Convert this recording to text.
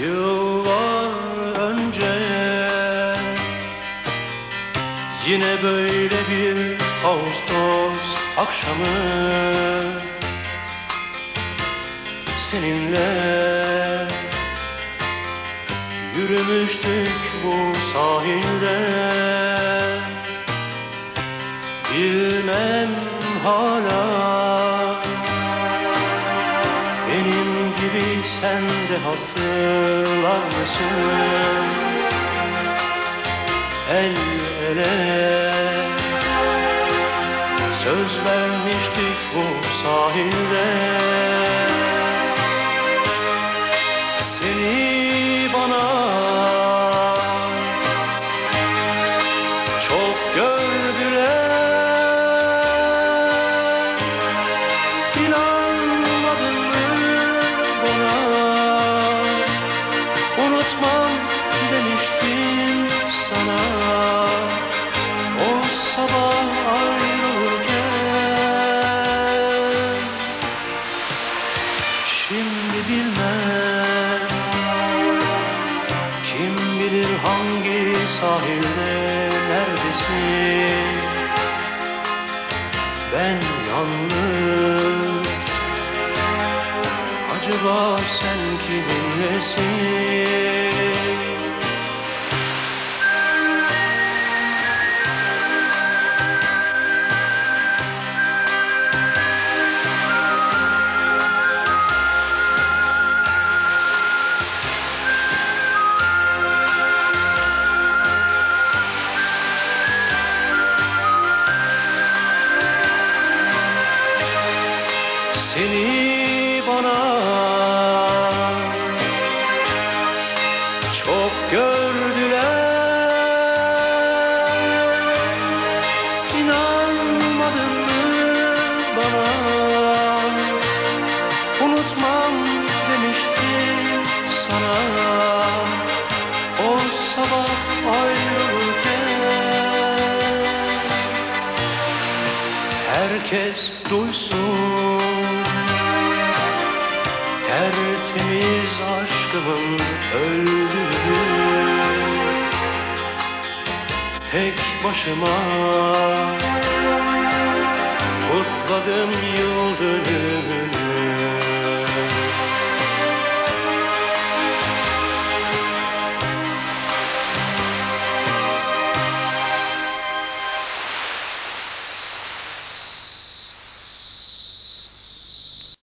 Yıllar önce Yine böyle bir Ağustos akşamı Seninle Yürümüştük bu sahilde. Bilmem hala gibi sen de hatırlar mısın? El ele Söz vermiştik bu sahilde Unutmam demiştim sana. O sabah ayrılırken Şimdi bilmem. Kim bilir hangi sahilde neredesin? Ben yalnız. Acaba sen kiminlesin Seni bana. Çok gördüler. İnanmadın mı bana? Unutmam demiştim sana. O sabah ayrılırken Herkes duysun Tertemiz aşkımın öldüğünü Tek başıma Kutladım yıl